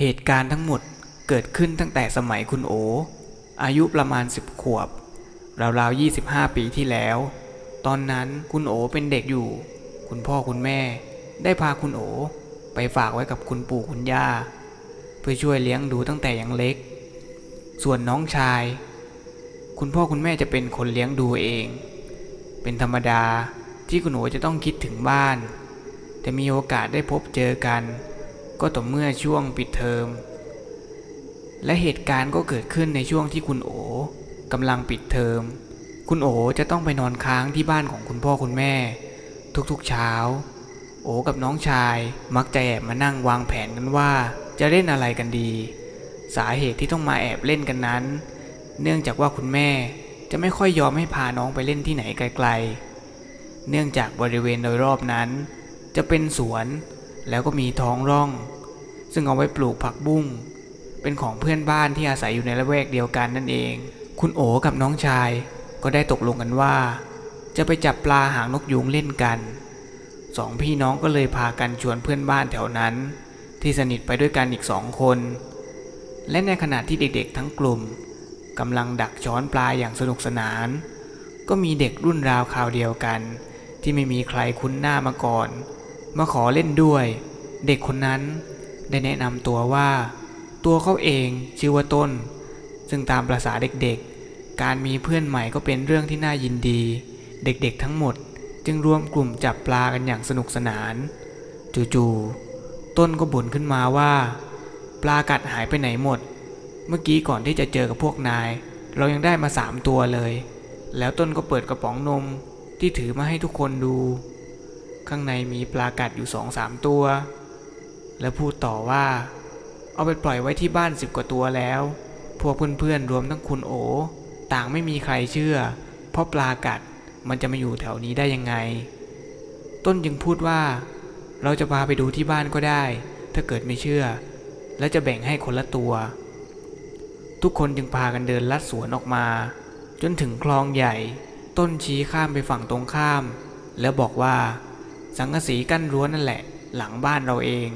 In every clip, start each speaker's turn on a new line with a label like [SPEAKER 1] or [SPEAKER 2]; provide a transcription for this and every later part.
[SPEAKER 1] เหตุการณ์ทั้งหมดเกิดขึ้นตั้งแต่สมัยคุณโอ อายุประมาณสิบขวบ ราวๆ 25 ปีที่แล้ว ตอนนั้นคุณโอเป็นเด็กอยู่ คุณพ่อคุณแม่ ได้พาคุณโอ ไปฝากไว้กับคุณปู่คุณย่า เพื่อช่วยเลี้ยงดูตั้งแต่ยังเล็ก ส่วนน้องชาย คุณพ่อคุณแม่จะเป็นคนเลี้ยงดูเอง เป็นธรรมดาที่คุณโอจะต้องคิดถึงบ้านแต่มีโอกาสได้พบเจอกัน ก็ต่อเมื่อช่วงปิดเทอม และเหตุการณ์ก็เกิดขึ้นในช่วงที่คุณโอกำลังปิดเทอม คุณโอจะต้องไปนอนค้างที่บ้านของคุณพ่อคุณแม่ ทุกๆเช้า โอกับน้องชายมักจะแอบมานั่งวางแผนกันว่า จะเล่นอะไรกันดี สาเหตุที่ต้องมาแอบเล่นกันนั้น เนื่องจากว่าคุณแม่จะไม่ค่อยยอมให้พาน้องไปเล่นที่ไหนไกล ๆ เนื่องจากบริเวณโดยรอบนั้น จะเป็นสวน แล้วก็มีท้องร่อง ซึ่งเอาไว้ปลูกผักบุ้ง เป็นของเพื่อนบ้านที่อาศัยอยู่ในละแวกเดียวกันนั่นเอง คุณโอกับน้องชายก็ได้ตกลงกันว่า จะไปจับปลาหางนกยูงเล่นกัน สองพี่น้องก็เลยพากันชวนเพื่อนบ้านแถวนั้น ที่สนิทไปด้วยกันอีกสองคน และในขณะที่เด็กๆทั้งกลุ่มกำลังดักช้อนปลาอย่างสนุกสนาน ก็มีเด็กรุ่นราวคราวเดียวกัน ที่ไม่มีใครคุ้นหน้ามาก่อน มาขอเล่นด้วย เด็กคนนั้นได้แนะนำตัวว่า ตัวเขาเองชื่อว่าต้น ซึ่งตามประษาเด็กๆ การมีเพื่อนใหม่ก็เป็นเรื่องที่น่ายินดี เด็กๆทั้งหมดจึงรวมกลุ่มจับปลากันอย่างสนุกสนาน จู่ๆต้นก็บ่นขึ้นมาว่า ปลากัดหายไปไหนหมด เมื่อกี้ก่อนที่จะเจอกับพวกนาย เรายังได้มาสามตัวเลย แล้วต้นก็เปิดกระป๋องนมที่ถือมาให้ทุกคนดู ข้างในมีปลากัดอยู่สองสามตัว แล้วพูดต่อว่า เอาไปปล่อยไว้ที่บ้านสิบกว่าตัวแล้ว พวกเพื่อนๆรวมทั้งคุณโอ ต่างไม่มีใครเชื่อ เพราะปลากัดมันจะมาอยู่แถวนี้ได้ยังไง ต้นจึงพูดว่า เราจะพาไปดูที่บ้านก็ได้ ถ้าเกิดไม่เชื่อ แล้วจะแบ่งให้คนละตัว ทุกคนจึงพากันเดินลัดสวนออกมา จนถึงคลองใหญ่ ต้นชี้ข้ามไปฝั่งตรงข้าม แล้วบอกว่า สังกะสีกั้นรั้วนั่นแหละ หลังบ้านเราเอง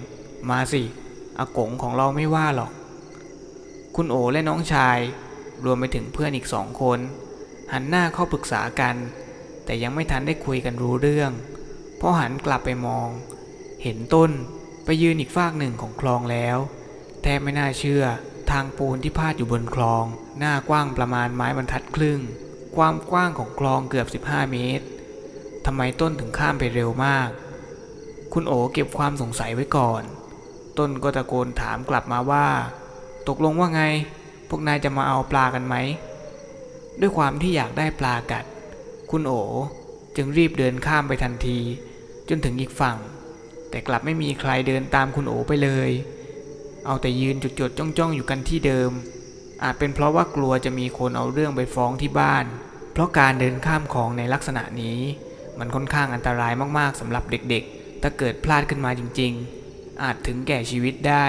[SPEAKER 1] มาสิอากงของเราไม่ว่าหรอก คุณโอและน้องชาย รวมไปถึงเพื่อนอีกสองคน หันหน้าเข้าปรึกษากัน แต่ยังไม่ทันได้คุยกันรู้เรื่องพราะหันกลับไปมอง เห็นต้นไปยืนอีกฝากหนึ่งของคลองแล้ว แทบไม่น่าเชื่อ ทางปูนที่พาดอยู่บนคลอง หน้ากว้างประมาณไม้บรรทัดครึ่ง ความกว้างของคลองเกือบ 15 เมตร ทำไมต้นถึงข้ามไปเร็วมาก คุณโอเก็บความสงสัยไว้ก่อน ต้นก็ตะโกนถามกลับมาว่า ตกลงว่าไง พวกนายจะมาเอาปลากันไหม ด้วยความที่อยากได้ปลากัด คุณโอจึงรีบเดินข้ามไปทันที จนถึงอีกฝั่ง แต่กลับไม่มีใครเดินตามคุณโอไปเลย เอาแต่ยืนจุดๆจ้องๆอยู่กันที่เดิม อาจเป็นเพราะว่ากลัวจะมีคนเอาเรื่องไปฟ้องที่บ้าน เพราะการเดินข้ามคลองในลักษณะนี้ มันค่อนข้างอันตรายมากๆสำหรับเด็กๆ ถ้าเกิดพลาดขึ้นมาจริงๆ อาจถึงแก่ชีวิตได้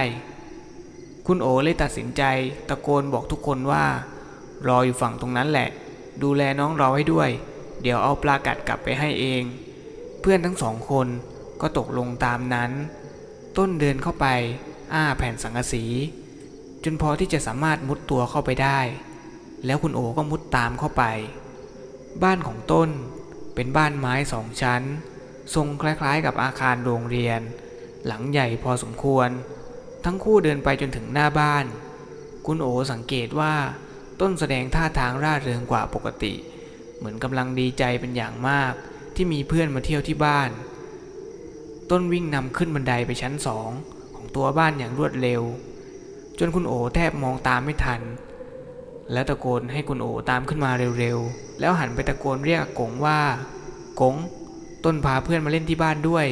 [SPEAKER 1] คุณโอเลยตัดสินใจตะโกนบอกทุกคนว่า รออยู่ฝั่งตรงนั้นแหละ ดูแลน้องเราให้ด้วย เดี๋ยวเอาปลากัดกลับไปให้เอง เพื่อนทั้งสองคนก็ตกลงตามนั้น ต้นเดินเข้าไป อ้าแผ่นสังกะสี จนพอที่จะสามารถมุดตัวเข้าไปได้ แล้วคุณโอก็มุดตามเข้าไป บ้านของต้น เป็นบ้านไม้สองชั้น ทรงคล้ายๆกับอาคารโรงเรียน หลังใหญ่พอสมควร ทั้งคู่เดินไปจนถึงหน้าบ้าน คุณโอสังเกตว่า ต้นแสดงท่าทางร่าเริงกว่าปกติ เหมือนกำลังดีใจเป็นอย่างมากที่มีเพื่อนมาเที่ยวที่บ้าน ต้นวิ่งนำขึ้นบันไดไปชั้นสองของตัวบ้านอย่างรวดเร็ว จนคุณโอแทบมองตามไม่ทัน แล้วตะโกนให้คุณโอตามขึ้นมาเร็วๆ แล้วหันไปตะโกนเรียกกงว่ากงต้นพาเพื่อนมาเล่นที่บ้านด้วย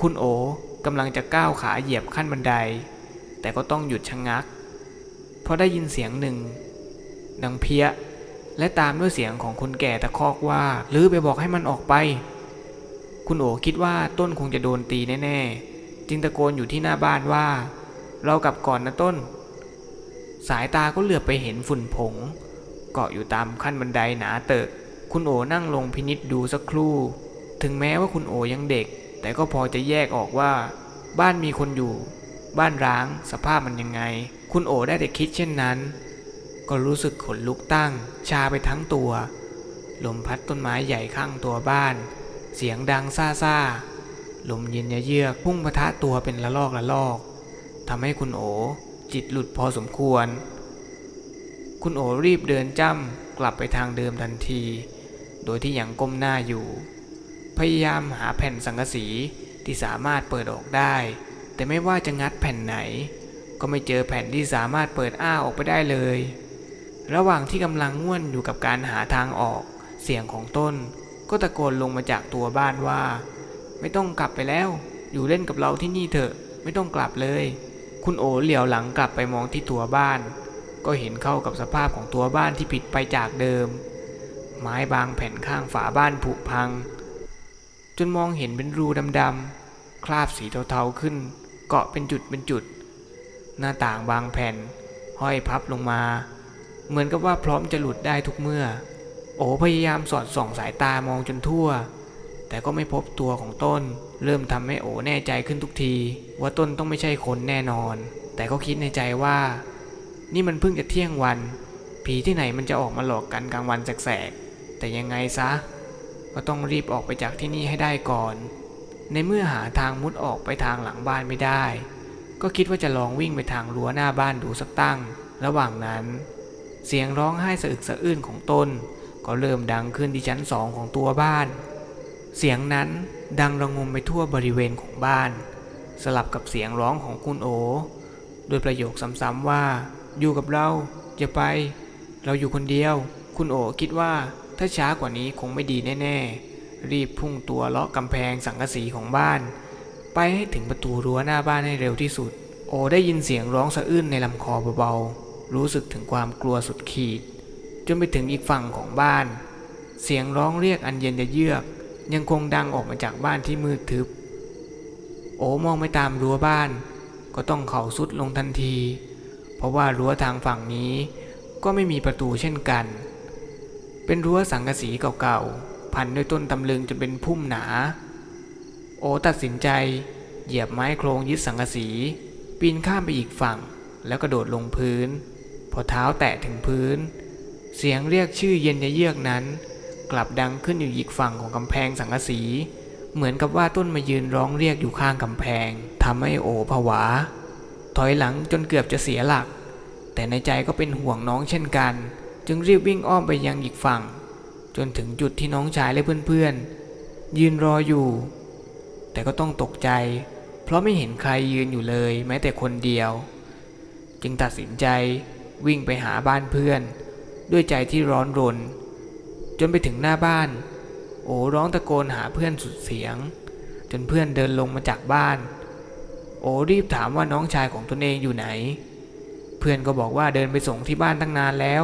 [SPEAKER 1] คุณโอกำลังจะก้าวขาเหยียบขั้นบันได แต่ก็ต้องหยุดชะงงัก เพราะได้ยินเสียงหนึ่ง ดังเพี้ย และตามด้วยเสียงของคนแก่ตะคอกว่าหรือไปบอกให้มันออกไป คุณโอคิดว่าต้นคงจะโดนตีแน่ๆ จึงตะโกนอยู่ที่หน้าบ้านว่า เรากลับก่อนนะต้น สายตาก็เหลือบไปเห็นฝุ่นผง เกาะอยู่ตามขั้นบันไดหนาเติกคุณโอนั่งลงพินิษดูสักครู่ ถึงแม้ว่าคุณโอยังเด็ก แต่ก็พอจะแยกออกว่า บ้านมีคนอยู่ บ้านร้างสภาพมันยังไง คุณโอได้แต่คิดเช่นนั้น ก็รู้สึกขนลุกตั้ง ชาไปทั้งตัว ลมพัดต้นไม้ใหญ่ข้างตัวบ้าน เสียงดังซ่าซ่าลมเย็นเยือกพุ่งปะทะตัวเป็นละลอกละลอกทำให้คุณโอ จิตหลุดพอสมควร คุณโอรีบเดินจ้ำกลับไปทางเดิมทันที โดยที่ยังก้มหน้าอยู่ พยายามหาแผ่นสังกะสีที่สามารถเปิดออกได้ แต่ไม่ว่าจะงัดแผ่นไหน ก็ไม่เจอแผ่นที่สามารถเปิดอ้าออกไปได้เลย ระหว่างที่กำลังง่วนอยู่กับการหาทางออก เสียงของต้น ก็ตะโกนลงมาจากตัวบ้านว่า ไม่ต้องกลับไปแล้ว อยู่เล่นกับเราที่นี่เถอะ ไม่ต้องกลับเลย คุณโอเหลียวหลังกลับไปมองที่ตัวบ้าน ก็เห็นเข้ากับสภาพของตัวบ้านที่ผิดไปจากเดิม ไม้บางแผ่นข้างฝาบ้านผุพัง จนมองเห็นเป็นรูดำๆคราบสีเทาๆขึ้น เกาะเป็นจุดเป็นจุด หน้าต่างบางแผ่น ห้อยพับลงมา เหมือนกับว่าพร้อมจะหลุดได้ทุกเมื่อ โอพยายามสอดส่องสายตามองจนทั่ว แต่ก็ไม่พบตัวของต้น เริ่มทำให้โอแน่ใจขึ้นทุกที ว่าต้นต้องไม่ใช่คนแน่นอน แต่ก็คิดในใจว่า นี่มันเพิ่งจะเที่ยงวัน ผีที่ไหนมันจะออกมาหลอกกันกลางวันแสกๆแต่ยังไงซะ ก็ต้องรีบออกไปจากที่นี่ให้ได้ก่อน ในเมื่อหาทางมุดออกไปทางหลังบ้านไม่ได้ ก็คิดว่าจะลองวิ่งไปทางรั้วหน้าบ้านดูสักตั้ง ระหว่างนั้น เสียงร้องไห้สะอึกสะอื้นของต้น ก็เริ่มดังขึ้นที่ชั้นสองของตัวบ้าน เสียงนั้นดังระงมไปทั่วบริเวณของบ้าน สลับกับเสียงร้องของคุณโอ โดยประโยคซ้ำๆว่า อยู่กับเราอย่าไป เราอยู่คนเดียว คุณโอคิดว่าถ้าช้ากว่านี้คงไม่ดีแน่ๆ รีบพุ่งตัวเลาะกำแพงสังกะสีของบ้าน ไปให้ถึงประตูรั้วหน้าบ้านให้เร็วที่สุด โอได้ยินเสียงร้องสะอื้นในลำคอเบาๆ รู้สึกถึงความกลัวสุดขีด จนไปถึงอีกฝั่งของบ้าน เสียงร้องเรียกอันเย็นจะเยือก ยังคงดังออกมาจากบ้านที่มืดทึบ โอมองไปตามรั้วบ้าน ก็ต้องเข่าสุดลงทันที เพราะว่ารั้วทางฝั่งนี้ก็ไม่มีประตูเช่นกัน เป็นรั้วสังกะสีเก่าๆ พันด้วยต้นตำลึงจนเป็นพุ่มหนา โอตัดสินใจเหยียบไม้โครงยึดสังกะสี ปีนข้ามไปอีกฝั่งแล้วกระโดดลงพื้น พอเท้าแตะถึงพื้น เสียงเรียกชื่อเย็นเยือกนั้น กลับดังขึ้นอยู่อีกฝั่งของกำแพงสังกะสี เหมือนกับว่าต้นมายืนร้องเรียกอยู่ข้างกำแพงทำให้โอผวา ถอยหลังจนเกือบจะเสียหลัก แต่ในใจก็เป็นห่วงน้องเช่นกัน จึงรีบวิ่งอ้อมไปยังอีกฝั่ง จนถึงจุดที่น้องชายและเพื่อนๆ ยืนรออยู่ แต่ก็ต้องตกใจ เพราะไม่เห็นใครยืนอยู่เลย แม้แต่คนเดียว จึงตัดสินใจวิ่งไปหาบ้านเพื่อน ด้วยใจที่ร้อนรน จนไปถึงหน้าบ้าน โอร้องตะโกนหาเพื่อนสุดเสียง จนเพื่อนเดินลงมาจากบ้าน โอรีบถามว่าน้องชายของตนเองอยู่ไหน เพื่อนก็บอกว่าเดินไปส่งที่บ้านตั้งนานแล้ว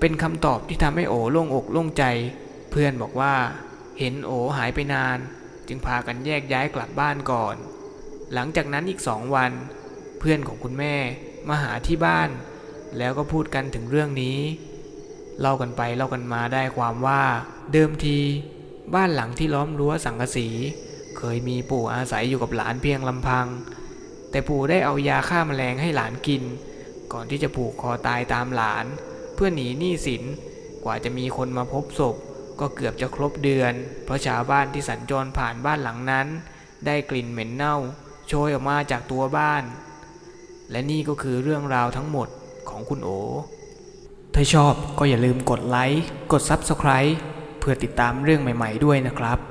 [SPEAKER 1] เป็นคำตอบที่ทำให้โอโล่งอกโล่งใจ เพื่อนบอกว่า เห็นโอหายไปนาน จึงพากันแยกย้ายกลับบ้านก่อน หลังจากนั้นอีกสองวัน เพื่อนของคุณแม่มาหาที่บ้าน แล้วก็พูดกันถึงเรื่องนี้ เล่ากันไปเล่ากันมาได้ความว่าเดิมที บ้านหลังที่ล้อมรั้วสังกะสี เคยมีปู่อาศัยอยู่กับหลานเพียงลำพัง แต่ปู่ได้เอายาฆ่าแมลงให้หลานกิน ก่อนที่จะผูกคอตายตามหลาน เพื่อหนีหนี้สินกว่าจะมีคนมาพบศพ ก็เกือบจะครบเดือน เพราะชาวบ้านที่สัญจรผ่านบ้านหลังนั้น ได้กลิ่นเหม็นเน่าโชยออกมาจากตัวบ้าน และนี่ก็คือเรื่องราวทั้งหมดของคุณโอ ถ้าชอบก็อย่าลืมกดไลค์ กด Subscribe เพื่อติดตามเรื่องใหม่ ๆ ด้วยนะครับ